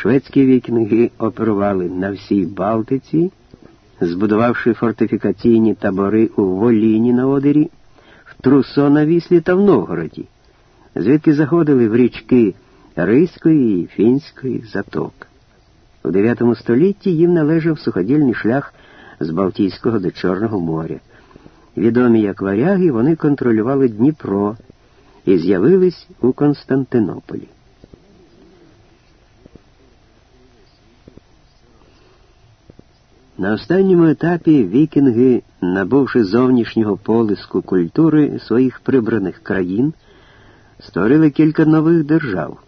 Шведські вікінги оперували на всій Балтиці, збудувавши фортифікаційні табори у Воліні на Одері, в Трусо на Віслі та в Новгороді, звідки заходили в річки Ризької і Фінської заток. У IX столітті їм належав суходільний шлях з Балтійського до Чорного моря. Відомі як варяги, вони контролювали Дніпро і з'явились у Константинополі. На останньому етапі вікінги, набувши зовнішнього полиску культури своїх прибраних країн, створили кілька нових держав.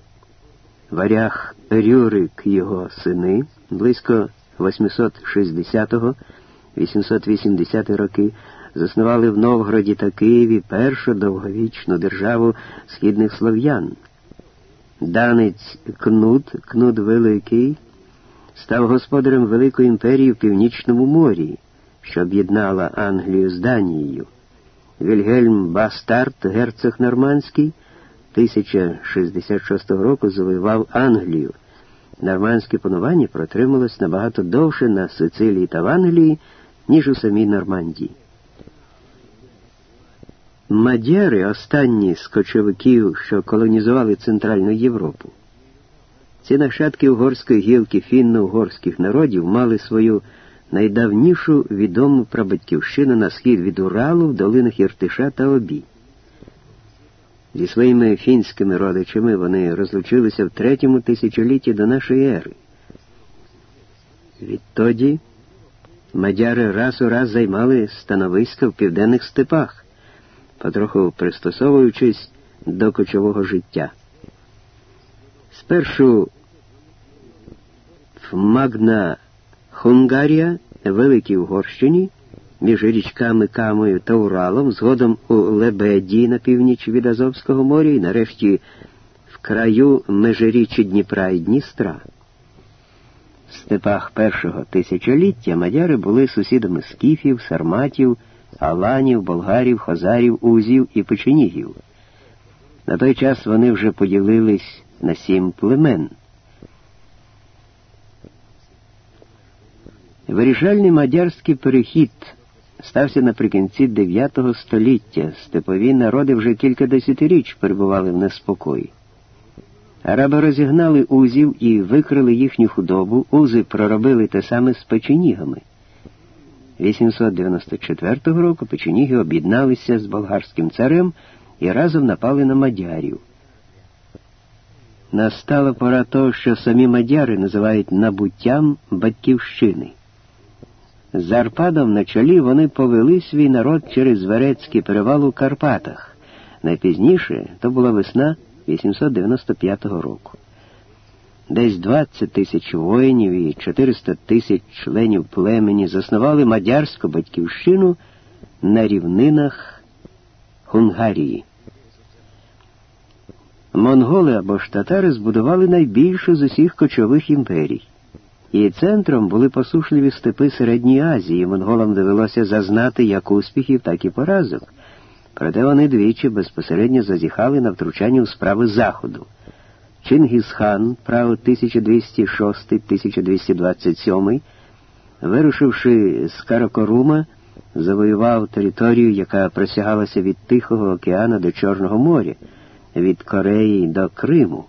Варяг Рюрик його сини близько 860-880 роки заснували в Новгороді та Києві першу довговічну державу східних слов'ян. Данець Кнут, Кнут Великий став господарем Великої імперії в Північному морі, що об'єднала Англію з Данією. Вільгельм Бастарт, герцог Нормандський, 1066 року завоював Англію. Нормандське панування протрималось набагато довше на Сицилії та в Англії, ніж у самій Нормандії. Мадяри, останні з кочовиків, що колонізували Центральну Європу. Ці нащадки угорської гілки фінно-угорських народів мали свою найдавнішу відому прабатьківщину на схід від Уралу в долинах Іртиша та Обі. Зі своїми фінськими родичами вони розлучилися в третьому тисячолітті до нашої ери. Відтоді мадяри раз у раз займали становиська в південних степах, потроху пристосовуючись до кочового життя. Спершу Магна Хунгарія, Великій Угорщині, між річками Камою та Уралом, згодом у Лебеді на північ від Азовського моря і нарешті в краю межиріччя Дніпра і Дністра. В степах першого тисячоліття мадяри були сусідами скіфів, сарматів, аланів, болгарів, хозарів, узів і печенігів. На той час вони вже поділились на сім племен. Вирішальний мадярський перехід стався наприкінці IX століття. Степові народи вже кілька десятиріч перебували в неспокої. Араби розігнали узів і викрили їхню худобу, узи проробили те саме з печенігами. 894 року печеніги об'єдналися з болгарським царем і разом напали на мадярів. Настала пора того, що самі мадяри називають набуттям батьківщини. З Арпадом на чолі вони повели свій народ через Верецький перевал у Карпатах. Найпізніше то була весна 895 року. Десь 20 тисяч воїнів і 400 тисяч членів племені заснували мадярську батьківщину на рівнинах Хунгарії. Монголи або ж татари збудували найбільшу з усіх кочових імперій. І центром були посушливі степи Середньої Азії. Монголам довелося зазнати як успіхів, так і поразок. Проте вони двічі безпосередньо зазіхали на втручання у справи Заходу. Чингісхан, право 1206-1227, вирушивши з Каракорума, завоював територію, яка просягалася від Тихого океану до Чорного моря, від Кореї до Криму.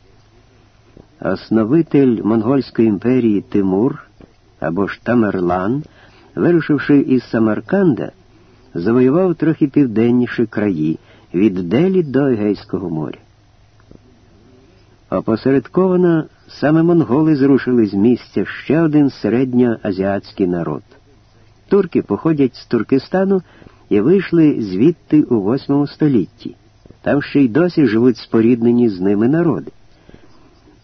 Основитель Монгольської імперії Тимур або ж Тамерлан, вирушивши із Самарканда, завоював трохи південніші краї від Делі до Егейського моря. Опосередковано саме монголи зрушили з місця ще один середньоазіатський народ. Турки походять з Туркестану і вийшли звідти у восьмому столітті. Там ще й досі живуть споріднені з ними народи.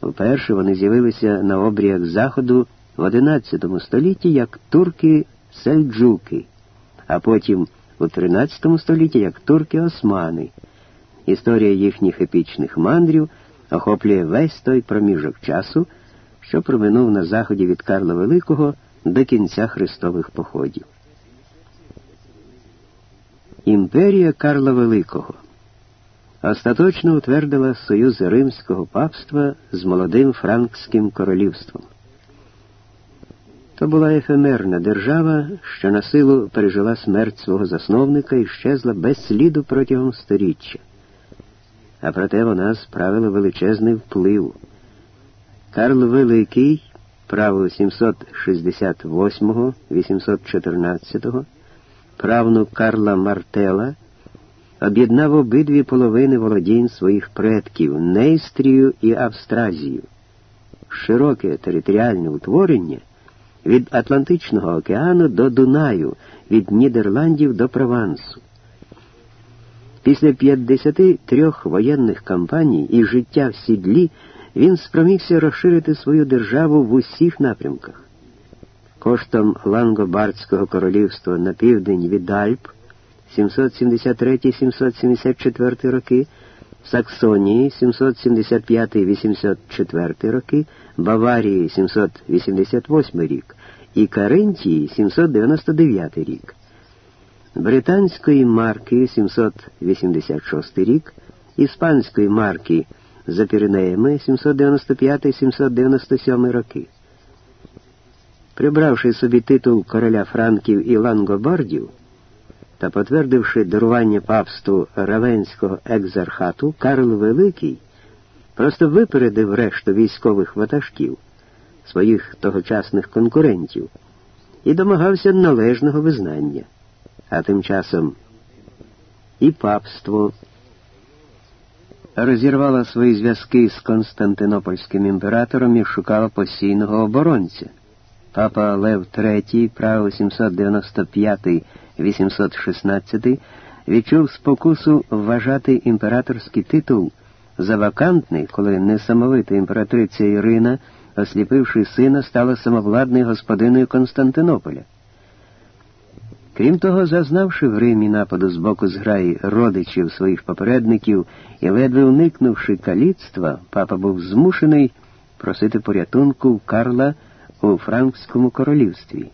Вперше вони з'явилися на обріях Заходу в XI столітті як турки-сельджуки, а потім у XIII столітті як турки-османи. Історія їхніх епічних мандрів охоплює весь той проміжок часу, що проминув на заході від Карла Великого до кінця хрестових походів. Імперія Карла Великого остаточно утвердила союз Римського папства з молодим Франкським королівством. То була ефемерна держава, що на силу пережила смерть свого засновника і щезла без сліду протягом сторіччя. А проте вона справила величезний вплив. Карл Великий, право 768-814, правнук Карла Мартела, об'єднав обидві половини володінь своїх предків Нейстрію і Австразію. Широке територіальне утворення від Атлантичного океану до Дунаю, від Нідерландів до Провансу. Після 53 воєнних кампаній і життя в сідлі він спромігся розширити свою державу в усіх напрямках. Коштом Лангобардського королівства на південь від Альп 773-774 роки, Саксонії 775-804 роки, Баварії 788 рік і Каринтії 799 рік, Британської марки 786 рік, Іспанської марки за Піренеями 795-797 роки. Прибравши собі титул короля Франків і Лангобардів та потвердивши дарування папству Равенського екзархату, Карл Великий просто випередив решту військових ватажків, своїх тогочасних конкурентів, і домагався належного визнання. А тим часом і папство розірвало свої зв'язки з Константинопольським імператором і шукало постійного оборонця. Папа Лев III право 795 816 відчув спокусу вважати імператорський титул за вакантний, коли несамовита імператриця Ірина, осліпивши сина, стала самовладною господиною Константинополя. Крім того, зазнавши в Римі нападу з боку зграї родичів своїх попередників і ледве уникнувши каліцтва, папа був змушений просити порятунку Карла у Франкському королівстві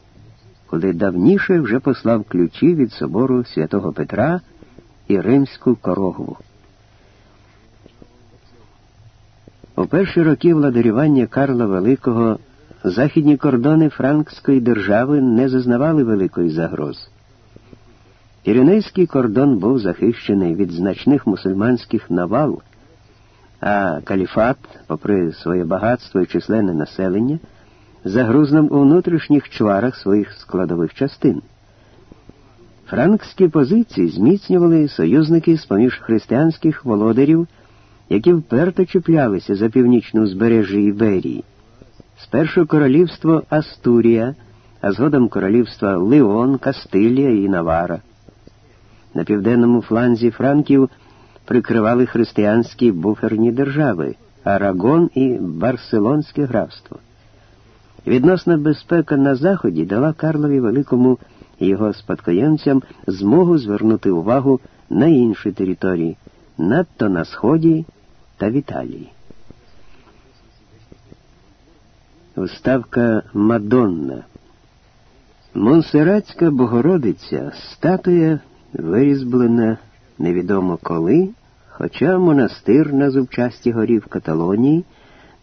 куди давніше вже послав ключі від собору святого Петра і Римську корогву. У перші роки владарювання Карла Великого західні кордони Франкської держави не зазнавали великої загрози. Піренейський кордон був захищений від значних мусульманських навал, а каліфат, попри своє багатство і численне населення, загрузнув у внутрішніх чварах своїх складових частин. Франкські позиції зміцнювали союзники з поміж християнських володарів, які вперто чіплялися за північне узбережжя Іберії. Спершу королівство Астурія, а згодом королівства Леон, Кастилія і Навара. На південному фланзі Франків прикривали християнські буферні держави Арагон і Барселонське графство. Відносна безпека на Заході дала Карлові Великому і його спадкоємцям змогу звернути увагу на інші території, надто на Сході та в Італії. Вставка Мадонна. Монсерратська Богородиця статуя вирізблена невідомо коли, хоча монастир на зубчасті горі в Каталонії,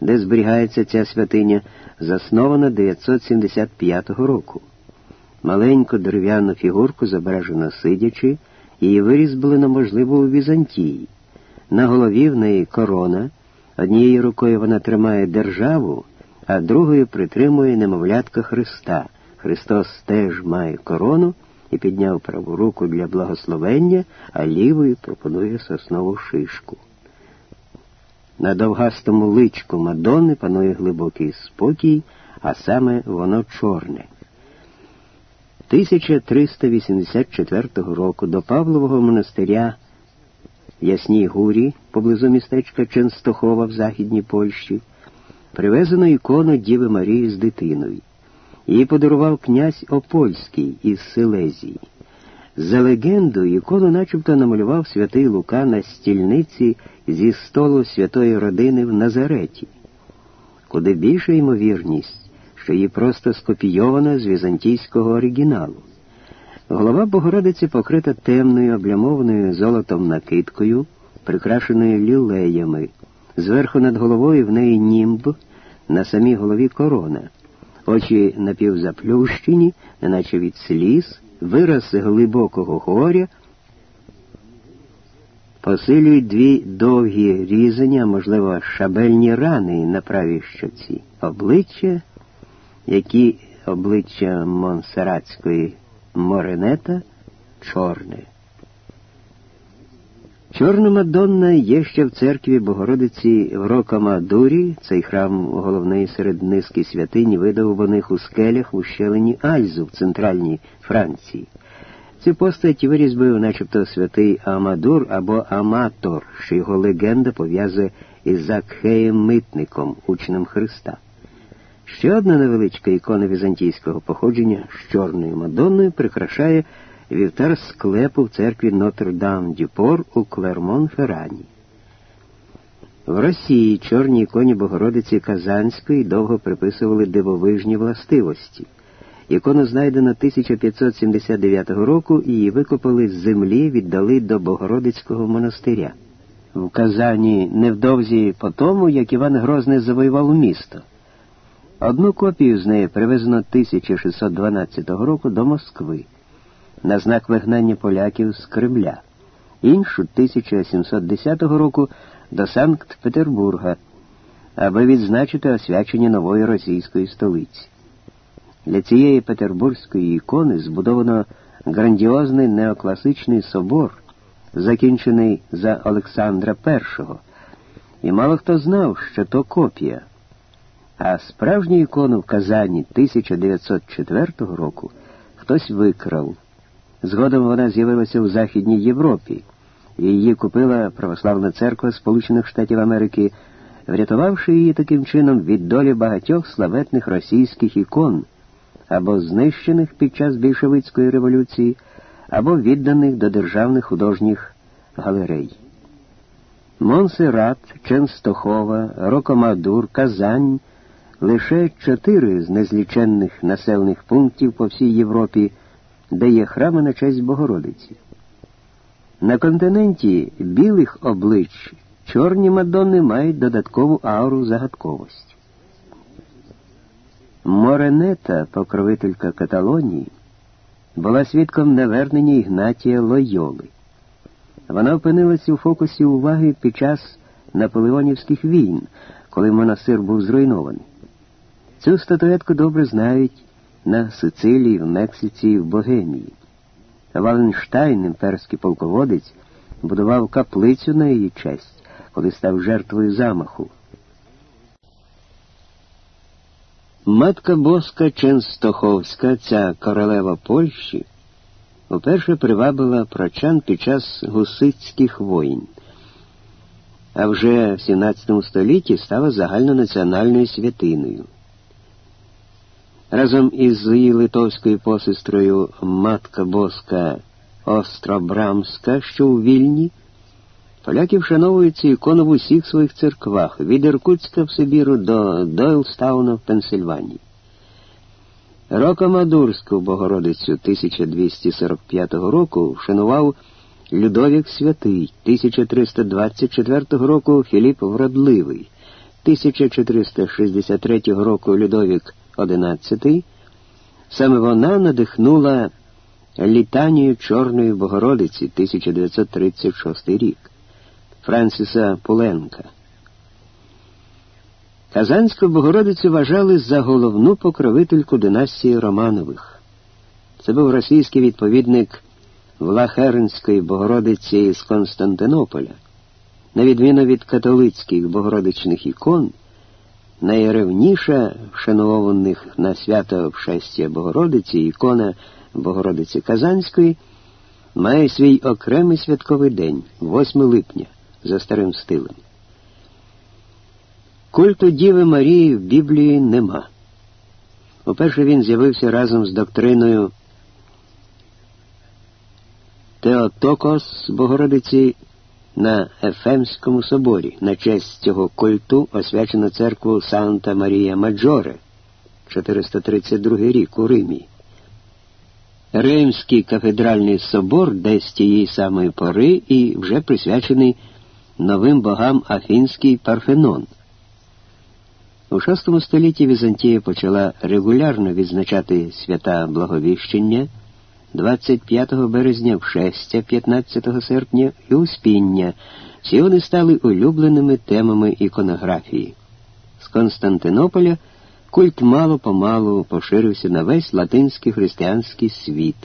де зберігається ця святиня, заснована 975 року. Маленьку дерев'яну фігурку зображено сидячи, її вирізблено, можливо, у Візантії. На голові в неї корона, однією рукою вона тримає державу, а другою притримує немовлятка Христа. Христос теж має корону і підняв праву руку для благословення, а лівою пропонує соснову шишку. На довгастому личку Мадонни панує глибокий спокій, а саме воно чорне. 1384 року до Павлового монастиря Ясній Гурі, поблизу містечка Ченстохова в Західній Польщі, привезено ікону Діви Марії з дитиною. Її подарував князь Опольський із Силезії. За легендою, ікону начебто намалював святий Лука на стільниці зі столу святої родини в Назареті, куди більша ймовірність, що її просто скопійовано з візантійського оригіналу. Голова Богородиці покрита темною, облямованою золотом накидкою, прикрашеною лілеями. Зверху над головою в неї німб, на самій голові корона, очі напівзаплющені, неначе від сліз, вираз глибокого горя. Посилюють дві довгі різання, можливо, шабельні рани на правій щоці, обличчя, які обличчя монсерацької моренета чорне. Чорна Мадонна є ще в церкві Богородиці в Рокомадурі, цей храм головний серед низки святинь, видовбаних у скелях у щелені Альзу в центральній Франції. Цю постать вирізбив начебто святий Амадур або Аматор, що його легенда пов'язує із Закхеєм Митником, учнем Христа. Ще одна невеличка ікона візантійського походження з чорною Мадонною прикрашає вівтар склепу в церкві Нотр-Дам-Дюпор у Клермон-Феррані. В Росії чорній іконі Богородиці Казанської довго приписували дивовижні властивості. Ікону знайдено 1579 року і її викопали з землі, віддали до Богородицького монастиря. В Казані невдовзі по тому, як Іван Грозний завоював місто. Одну копію з неї привезено 1612 року до Москви на знак вигнання поляків з Кремля, іншу 1710 року до Санкт-Петербурга, аби відзначити освячення нової російської столиці. Для цієї петербурзької ікони збудовано грандіозний неокласичний собор, закінчений за Олександра І, і мало хто знав, що то копія. А справжню ікону в Казані 1904 року хтось викрав. Згодом вона з'явилася у Західній Європі, і її купила Православна церква Сполучених Штатів Америки, врятувавши її таким чином від долі багатьох славетних російських ікон, або знищених під час більшовицької революції, або відданих до державних художніх галерей. Монсеррат, Ченстохова, Рокомадур, Казань лише чотири з незліченних населених пунктів по всій Європі де є храми на честь Богородиці. На континенті білих облич чорні мадонни мають додаткову ауру загадковості. Моренета, покровителька Каталонії, була свідком навернення Ігнатія Лойоли. Вона опинилася у фокусі уваги під час наполеонівських війн, коли монастир був зруйнований. Цю статуетку добре знають на Сицилії, в Мексиці в Богемії. Валенштайн, імперський полководець, будував каплицю на її честь, коли став жертвою замаху. Матка Боска Ченстоховська, ця королева Польщі, уперше привабила прочан під час гусицьких воїн, а вже в XVII столітті стала загальнонаціональною святиною. Разом із її литовською посестрою Матка Боска Остробрамська, що у Вільні, поляки вшановують цю ікону в усіх своїх церквах від Іркутська в Сибіру до Дойлстауна в Пенсильванії. Рокомадурську Богородицю 1245 року вшанував Людовік Святий, 1324 року Філіп Вродливий, 1463 року Людовік XI, саме вона надихнула літанію Чорної Богородиці 1936 рік Франсіса Пуленка. Казанську Богородицю вважали за головну покровительку династії Романових. Це був російський відповідник Влахернської Богородиці з Константинополя. На відміну від католицьких богородичних ікон найревніша вшанованих на свято Вшестя Богородиці ікона Богородиці Казанської має свій окремий святковий день, 8 липня, за старим стилем. Культу Діви Марії в Біблії нема. Уперше він з'явився разом з доктриною Теотокос Богородиці на Ефемському соборі на честь цього культу освячено церкву Санта Марія Маджоре, 432 рік у Римі. Римський кафедральний собор десь тієї самої пори і вже присвячений новим богам Афінський Парфенон. У VI столітті Візантія почала регулярно відзначати свята Благовіщення 25 березня в шестя 15 серпня і Успіння. Всі вони стали улюбленими темами іконографії. З Константинополя культ мало помалу поширився на весь латинський християнський світ.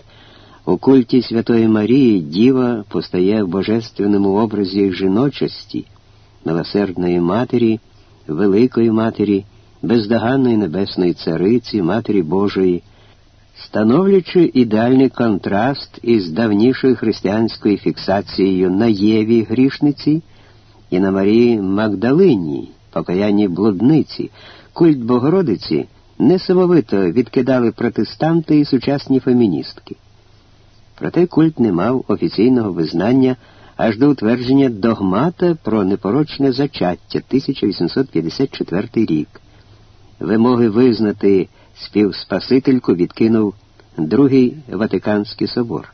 У культі Святої Марії Діва постає в божественному образі жіночості, милосердної матері, Великої Матері, бездоганної Небесної Цариці, Матері Божої, становлячи ідеальний контраст із давнішою християнською фіксацією на Єві грішниці і на Марії Магдалині, покаянні блудниці, культ Богородиці несамовито відкидали протестанти і сучасні феміністки. Проте культ не мав офіційного визнання аж до утвердження догмата про непорочне зачаття 1854 рік. Вимоги визнати співспасительку відкинув Другий Ватиканський собор.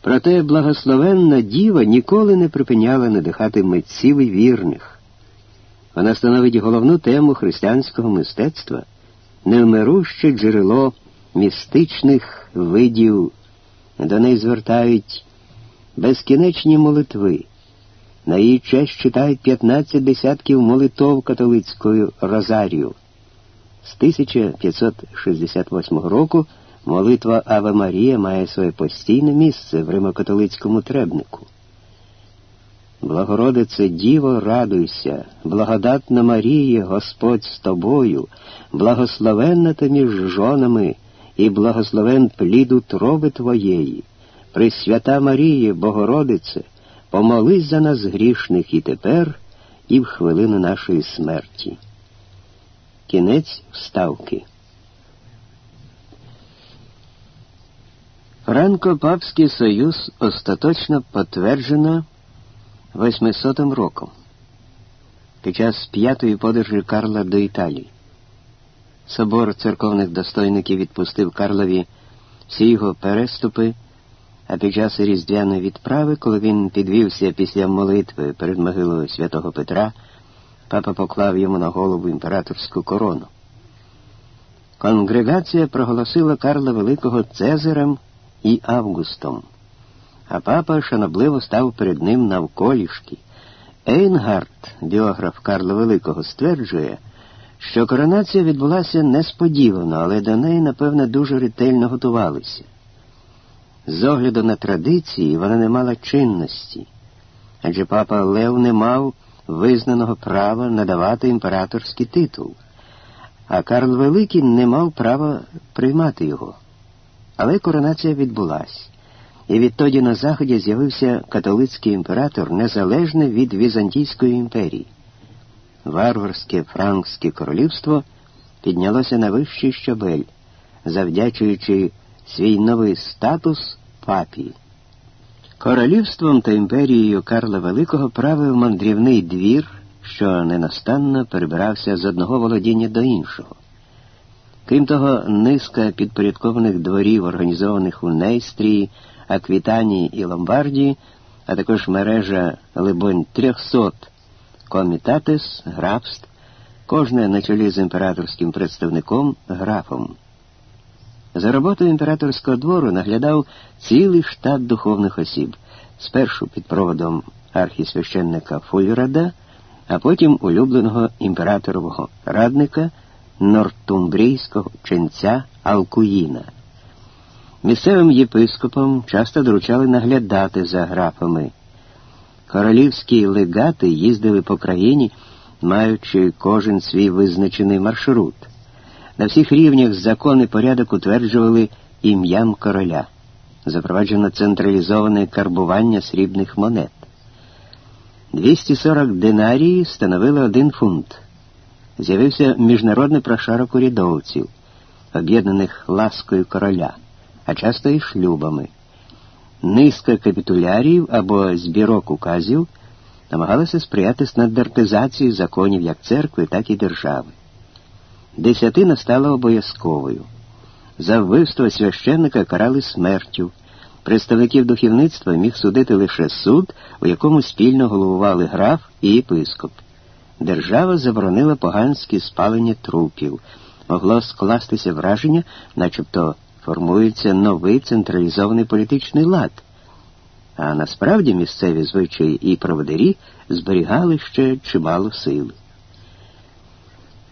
Проте благословенна діва ніколи не припиняла надихати митців і вірних. Вона становить головну тему християнського мистецтва, невмируще джерело містичних видів, до неї звертають безкінечні молитви. На її честь читають 15 десятків молитов католицькою Розарію. З 1568 року молитва Аве Марія має своє постійне місце в римокатолицькому требнику. Благородице Діво, радуйся, благодатна Марія, Господь з тобою, благословенна ти між жонами і благословен плід утроби Твоєї. Пресвята Марія, Богородице, помолись за нас грішних і тепер, і в хвилину нашої смерті. Кінець вставки. Франко-Папський союз остаточно потверджено 800 роком під час п'ятої подорожі Карла до Італії. Собор церковних достойників відпустив Карлові всі його переступи, а під час різдвяної відправи, коли він підвівся після молитви перед могилою святого Петра, папа поклав йому на голову імператорську корону. Конгрегація проголосила Карла Великого Цезарем і Августом, а папа шанобливо став перед ним навколішки. Ейнгард, біограф Карла Великого, стверджує, що коронація відбулася несподівано, але до неї, напевне, дуже ретельно готувалися. З огляду на традиції вона не мала чинності, адже папа Лев не мав визнаного права надавати імператорський титул, а Карл Великий не мав права приймати його. Але коронація відбулася, і відтоді на Заході з'явився католицький імператор незалежний від Візантійської імперії. Варварське Франкське королівство піднялося на вищий щабель, завдячуючи свій новий статус папі. Королівством та імперією Карла Великого правив мандрівний двір, що ненастанно перебирався з одного володіння до іншого. Крім того, низка підпорядкованих дворів, організованих у Нейстрії, Аквітанії і Ломбардії, а також мережа, либонь, трьохсот комітатес, графств, кожне на чолі з імператорським представником графом. За роботою імператорського двору наглядав цілий штат духовних осіб, спершу під проводом архісвященника Фульрада, а потім улюбленого імператорового радника нортумбрійського ченця Алкуїна. Місцевим єпископам часто доручали наглядати за графами. Королівські легати їздили по країні, маючи кожен свій визначений маршрут. На всіх рівнях закон і порядок утверджували ім'ям короля. Запроваджено централізоване карбування срібних монет. 240 динарії становили один фунт. З'явився міжнародний прошарок урядовців, об'єднаних ласкою короля, а часто і шлюбами. Низка капітулярів або збірок указів намагалася сприяти стандартизації законів як церкви, так і держави. Десятина стала обов'язковою. За вбивство священника карали смертю, Представників духовництва міг судити лише суд, у якому спільно головували граф і єпископ. Держава заборонила поганські спалення трупів. Могло скластися враження, начебто формується новий централізований політичний лад. А насправді місцеві звичаї і проводирі зберігали ще чимало сили.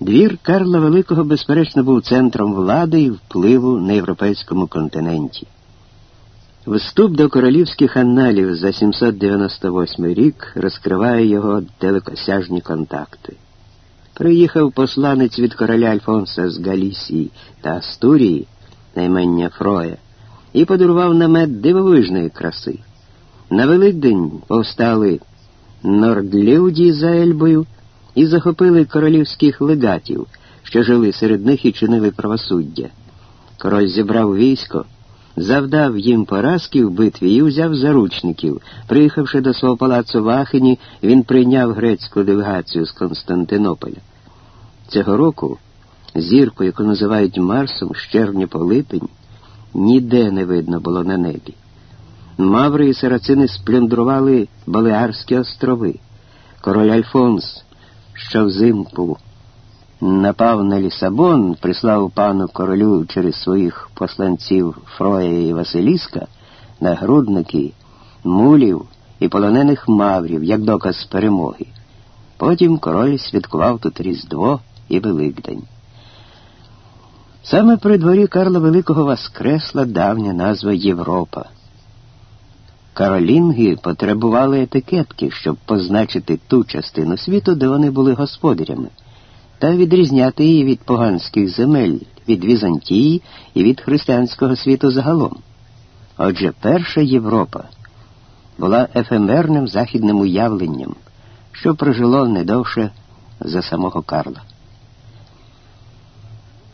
Двір Карла Великого, безперечно, був центром влади і впливу на європейському континенті. Вступ до королівських аналів за 798 рік розкриває його далекосяжні контакти. Приїхав посланець від короля Альфонса з Галісії та Астурії, наймення Фроя, і подарував намет дивовижної краси. На Великдень повстали нордлюді за Ельбою і захопили королівських легатів, що жили серед них і чинили правосуддя. Король зібрав військо завдав їм поразки в битві і взяв заручників. Приїхавши до свого палацу в Ахені, він прийняв грецьку делегацію з Константинополя. Цього року зірку, яку називають Марсом, з червня по липень, ніде не видно було на небі. Маври і сарацини сплюндрували Балеарські острови. Король Альфонс, що взимку напав на Лісабон, прислав пану королю через своїх посланців Фроя і Василіска, нагрудники, мулів і полонених маврів, як доказ перемоги. Потім король святкував тут Різдво і Великдень. Саме при дворі Карла Великого воскресла давня назва Європа. Каролінги потребували етикетки, щоб позначити ту частину світу, де вони були господарями та відрізняти її від поганських земель, від Візантії і від християнського світу загалом. Отже, перша Європа була ефемерним західним уявленням, що прожило не довше за самого Карла.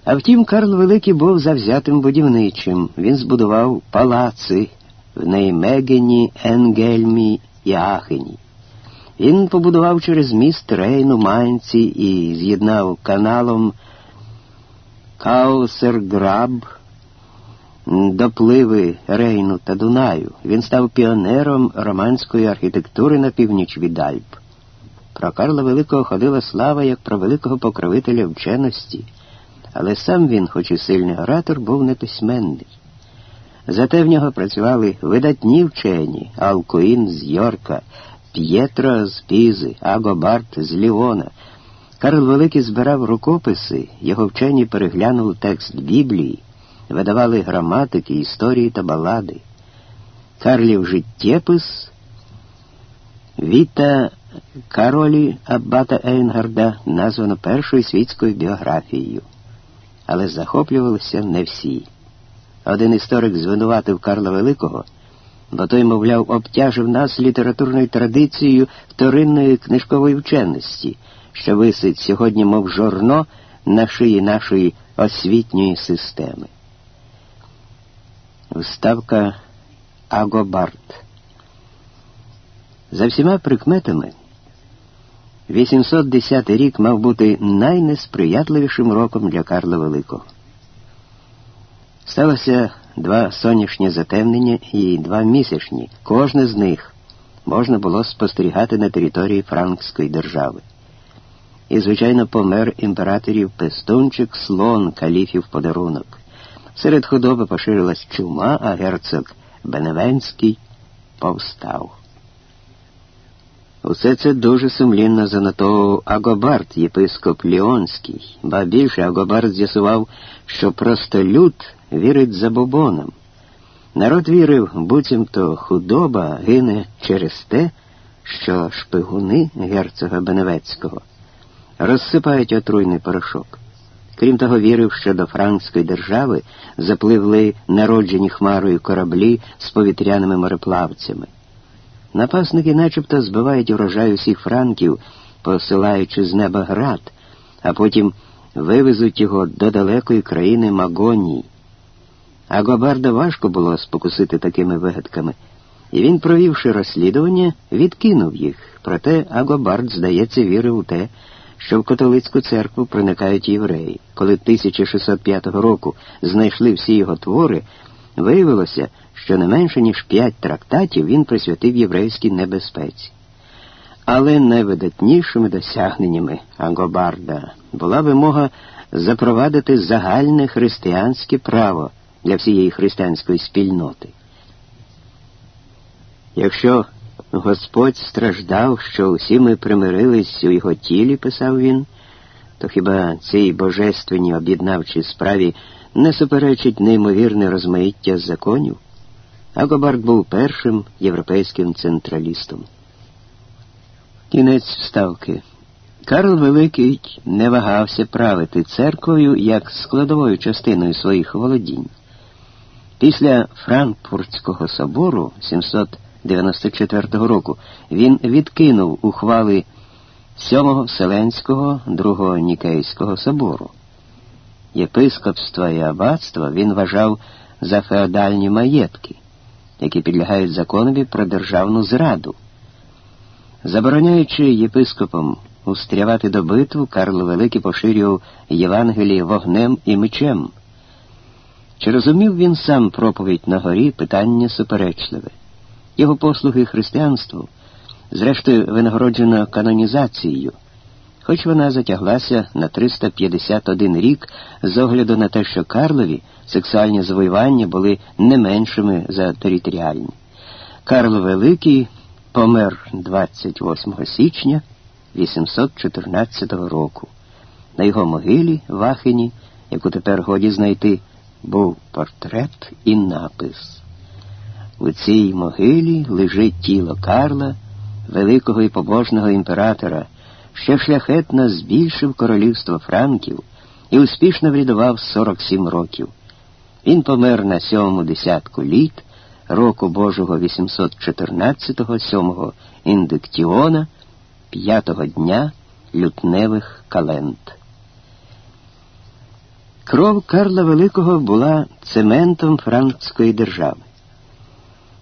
А втім, Карл Великий був завзятим будівничим. Він збудував палаци в Неймегені, Енгельмі і Ахені. Він побудував через міст Рейну Манці і з'єднав каналом Каусерграб до пливи Рейну та Дунаю. Він став піонером романської архітектури на північ від Альп. Про Карла Великого ходила слава як про великого покровителя вченості, але сам він, хоч і сильний оратор, був неписьменний. Зате в нього працювали видатні вчені Алкуїн з Йорка, П'єтро з Пізи, Агобарт з Ліона. Карл Великий збирав рукописи, його вчені переглянули текст Біблії, видавали граматики, історії та балади. Карлів життєпис Віта Каролі Аббата Ейнгарда названо першою світською біографією. Але захоплювалися не всі. Один історик звинуватив Карла Великого бо той, мовляв, обтяжив нас літературною традицією вторинної книжкової вченості, що висить сьогодні, мов жорно, на шиї нашої освітньої системи. Вставка Агобарт. За всіма прикметами, 810 рік мав бути найнесприятливішим роком для Карла Великого. Сталося два сонячні затемнення і два місячні. Кожне з них можна було спостерігати на території Франкської держави. І, звичайно, помер імператорів пестунчик слон каліфів подарунок. Серед худоби поширилась чума, а герцог Беневенський повстав. Усе це дуже сумлінно занотовував Агобард, єпископ Ліонський, ба більше Агобард з'ясував, що просто вірить забобонам. Народ вірив, буцімто худоба гине через те, що шпигуни герцога Беневецького розсипають отруйний порошок. Крім того, вірив, що до Франкської держави запливли народжені хмарою кораблі з повітряними мореплавцями. Напасники начебто збивають урожай усіх франків, посилаючи з неба град, а потім вивезуть його до далекої країни Магонії. Агобарда важко було спокусити такими вигадками, і він, провівши розслідування, відкинув їх. Проте Агобард, здається, вірив у те, що в католицьку церкву проникають євреї. Коли 1605 року знайшли всі його твори, Виявилося, що не менше ніж п'ять трактатів він присвятив єврейській небезпеці. Але найвидатнішими досягненнями Агобарда була вимога запровадити загальне християнське право для всієї християнської спільноти. Якщо Господь страждав, що усі ми примирились у його тілі, писав він, то хіба цій божественній об'єднавчій справі не суперечить неймовірне розмаїття законів? Агобард був першим європейським централістом. Кінець вставки. Карл Великий не вагався правити церквою як складовою частиною своїх володінь. Після Франкфуртського собору 794 року він відкинув ухвали Сьомого Вселенського Другого Нікейського собору. Єпископства і аббатства він вважав за феодальні маєтки, які підлягають законові про державну зраду. Забороняючи єпископам устрявати до битву, Карло Великий поширював Євангеліє вогнем і мечем. Чи розумів він сам проповідь на горі питання суперечливе? Його послуги християнству, зрештою, винагороджено канонізацією, хоч вона затяглася на 351 рік з огляду на те, що Карлові сексуальні завоювання були не меншими за територіальні. Карло Великий помер 28 січня 814 року. На його могилі в Ахені, яку тепер годі знайти, був портрет і напис. У цій могилі лежить тіло Карла, великого і побожного імператора, що шляхетно збільшив королівство Франків і успішно врядував 47 років. Він помер на сьомому десятку літ року Божого 814-го, сьомого індиктіона, п'ятого дня лютневих календ. Кров Карла Великого була цементом франкської держави.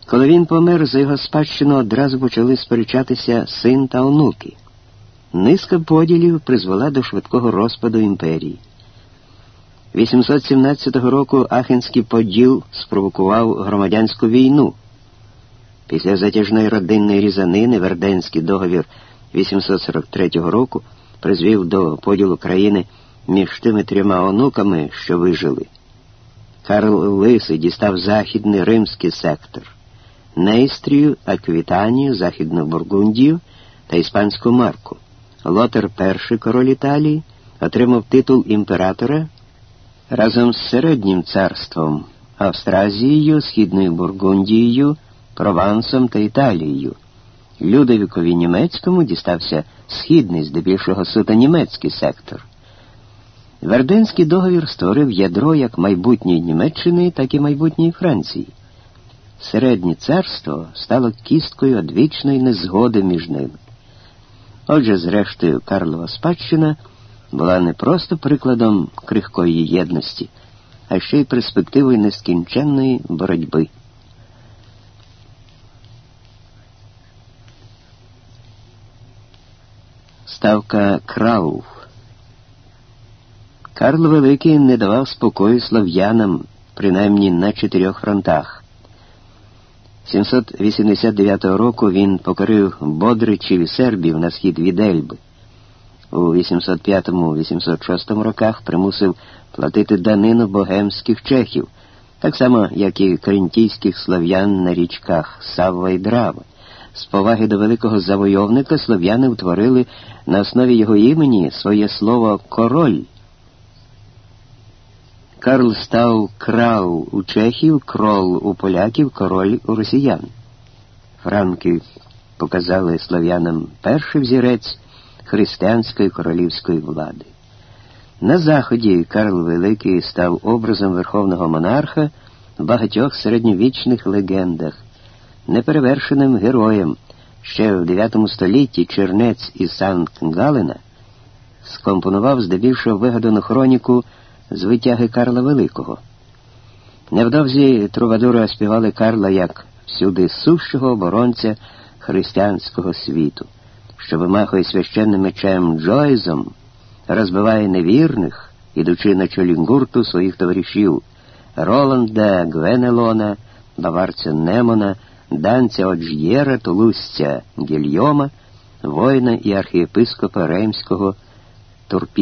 Коли він помер, за його спадщину одразу почали сперечатися син та онуки. Низка поділів призвела до швидкого розпаду імперії. 817 року Ахенський поділ спровокував громадянську війну. Після затяжної родинної різанини Верденський договір 843 року призвів до поділу країни між тими трьома онуками, що вижили. Карл Лисий дістав західний римський сектор, Нейстрію, Аквітанію, Західну Бургундію та Іспанську Марку. Лотер І король Італії отримав титул імператора разом з Середнім царством, Австразією, Східною Бургундією, Провансом та Італією. Людовікові німецькому дістався східний, здебільшого суто німецький сектор. Верденський договір створив ядро як майбутньої Німеччини, так і майбутньої Франції. Середнє царство стало кісткою одвічної незгоди між ними. Отже, зрештою, Карлова спадщина була не просто прикладом крихкої єдності, а ще й перспективою нескінченної боротьби. Ставка Крауф Карл Великий не давав спокою слов'янам, принаймні на чотирьох фронтах. 789 року він покорив Бодричів і Сербів на схід від Ельби. У 805-806 роках примусив платити данину богемських чехів, так само, як і карінтійських слов'ян на річках Савва і Драва. З поваги до великого завойовника слов'яни утворили на основі його імені своє слово король. Карл став крал у чехів, крол у поляків, король у росіян. Франки показали слов'янам перший взірець християнської королівської влади. На Заході Карл Великий став образом верховного монарха в багатьох середньовічних легендах, неперевершеним героєм. Ще в IX столітті чернець із Санкт Галена скомпонував здебільшого вигадану хроніку з витяги Карла Великого. Невдовзі трувадури оспівали Карла як всюди сущого оборонця християнського світу, що вимахує священним мечем Джойзом, розбиває невірних, ідучи на чолі гурту своїх товаришів, Роланда Гвенелона, баварця Немона, данця Одж'єра, тулузця Гільйома, воїна і архієпископа Реймського Турпіна.